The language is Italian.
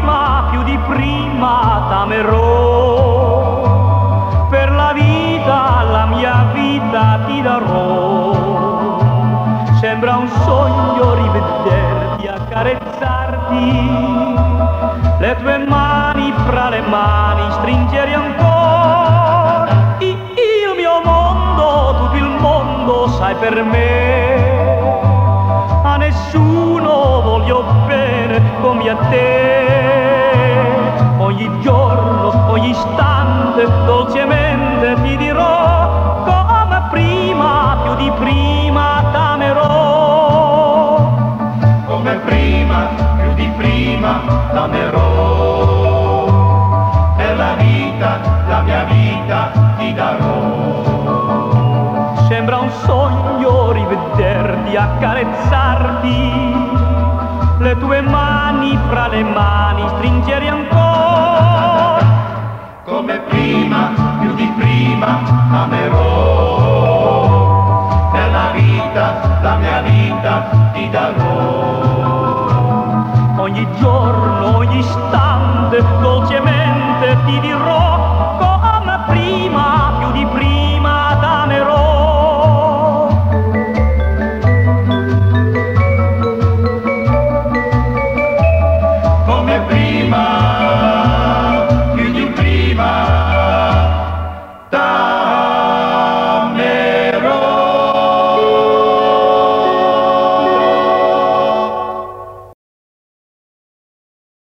prima, più di prima t'amerò. Per la vita, la mia vita ti darò. Sembra un sogno rivederti, accarezzarti. Le tue mani fra le mani stringere ancora. I, il mio mondo, tutto il mondo sai per me. A nessuno voglio bene come a te. Ogni giorno, ogni istante, dolcemente ti dirò come prima, più di prima t'amerò. Come prima, più di prima t'amerò. Per la vita, la mia vita ti darò. Sembra un sogno rivederti, accarezzarti, le tue mani fra le mani stringere ancora. Come prima, più di prima amerò. Per la vita, la mia vita ti darò. Ogni giorno, ogni istante, dolcemente